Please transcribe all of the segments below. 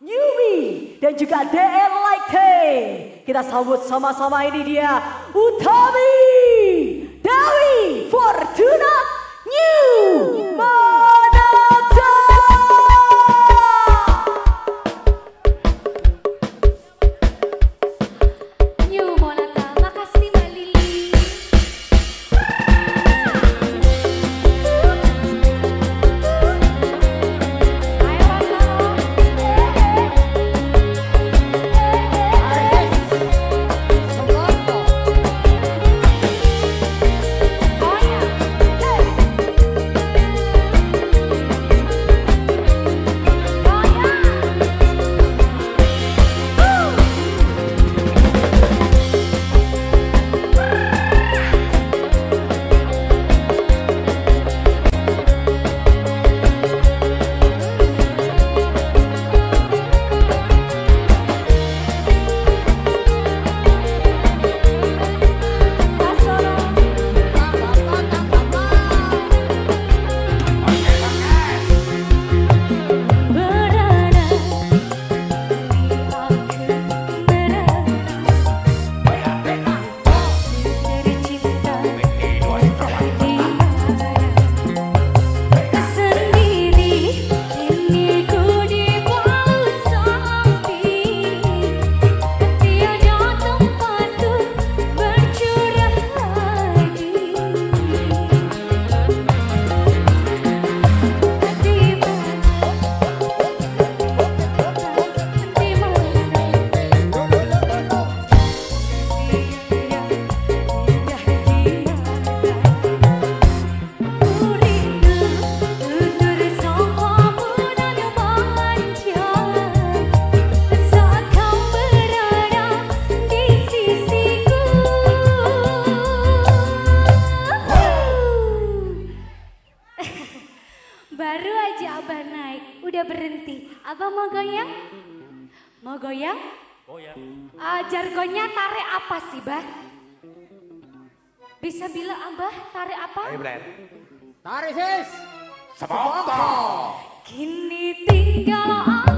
Yumi dan juga DL Lighte. Kita sambut sama-sama ini dia Utami Dewi Fortuna New Abah mau goyang? Mau goyang? Ah, jargonnya tarik apa sih, Bah? Bisa bilang Abah tarik apa? Ayo Bren. Tarik sis. Sepoko. Kini tinggal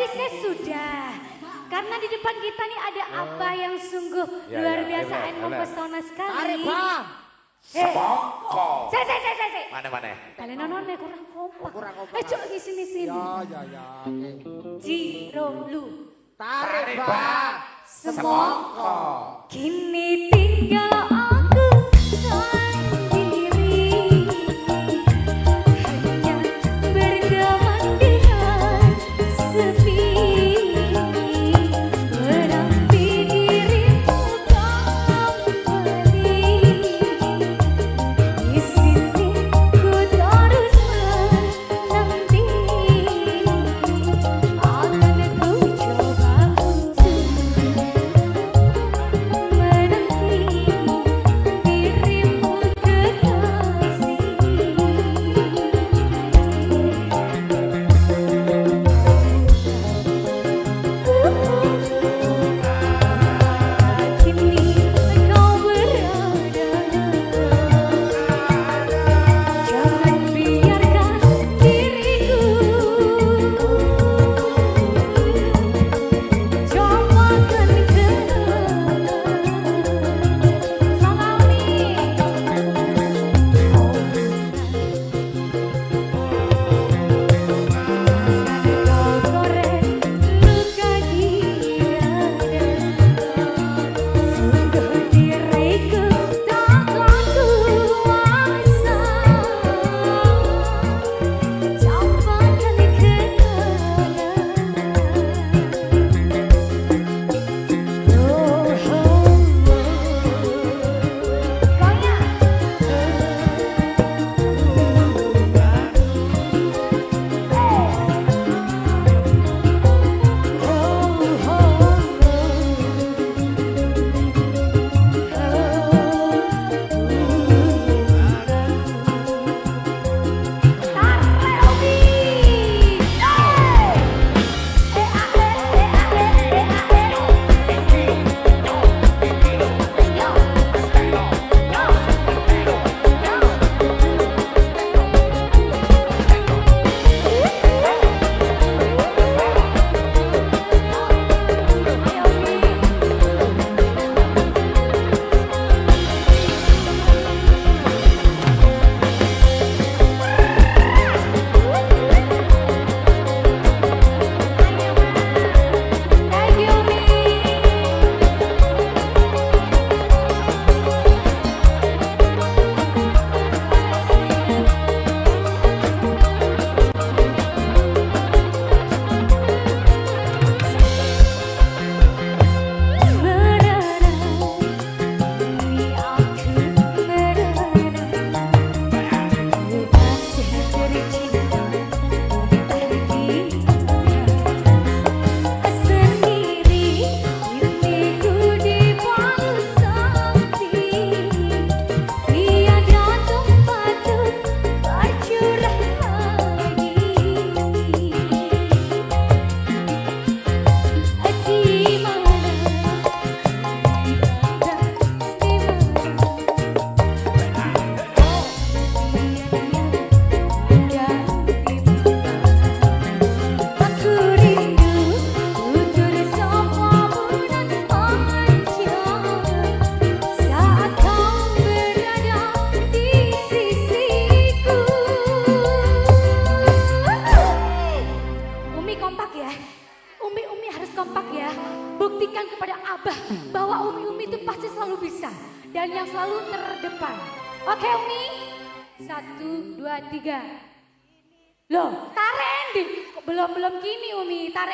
Saya sudah. Karena di depan kita nih ada abah yang sungguh Ya, luar ya, biasa enak, dan mempesona sekali. Tarik bang. Eh, Semongko. saya, saya, saya, saya. Mana mana? Kalian nonton kurang kompak. kurang kompak. Eh, cok di sini sini. Ya ya ya. Jiro lu. Tarik bang. Semongko. Kini tinggal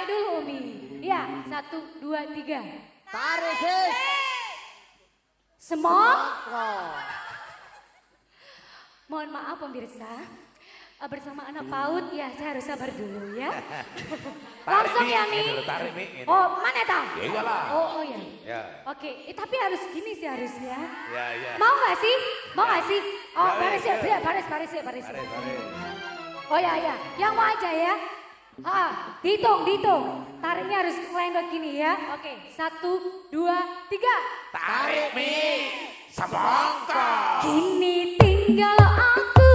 dulu Umi. Ya, satu, dua, tiga. Tarik. Oh. Mohon maaf pemirsa. Eh, Bersama anak PAUD ya saya harus sabar dulu ya. Langsung ya Mi. tarik Mi. ini. Oh mana ta? Ya iyalah. Oh, oh ya. Ya. Oke, eh, tapi harus gini sih harusnya. Ya, ya. Mau nggak sih? Mau nggak sih? Oh, Ya, baris ya, ya. ya, baris, baris ya, baris. Tarik, tarik. Oh ya ya, yang mau aja ya. Ah, dihitung, dihitung. Tariknya harus ngelendot gini ya. Oke, satu, dua, tiga. Tarik Mi. Semongko. Kini tinggal aku